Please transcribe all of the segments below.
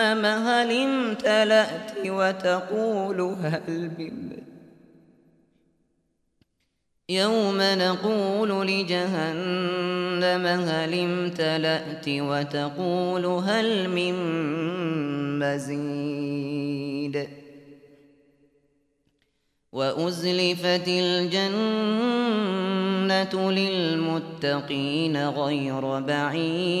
الغمم هل امتلأت وتقول هل من يوم نقول لجهنم هل امتلأت وتقول هل من مزيد وأزلفت الجنة للمتقين غير بعيد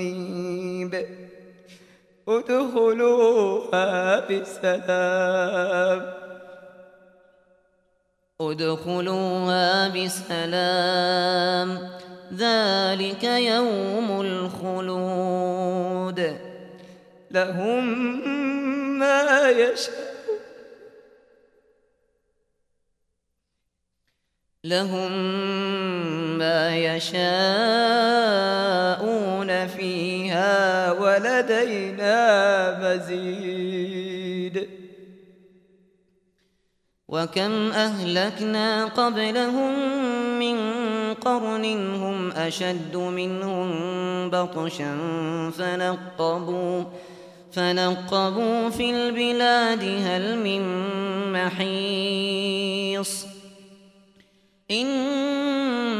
منيب ادخلوها بسلام. ادخلوها بسلام. ذلك يوم الخلود. لهم ما يشاء لهم ما يشاء علينا مزيد. وكم أهلكنا قبلهم من قرن هم أشد منهم بطشا فنقبوا فنقبوا في البلاد هل من محيص.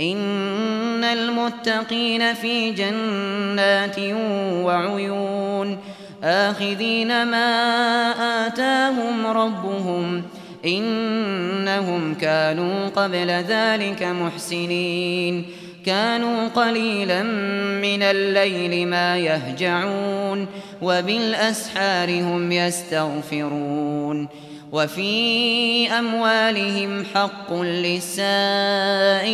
إن المتقين في جنات وعيون آخذين ما آتاهم ربهم إنهم كانوا قبل ذلك محسنين كانوا قليلا من الليل ما يهجعون وبالأسحار هم يستغفرون وفي أموالهم حق للسائل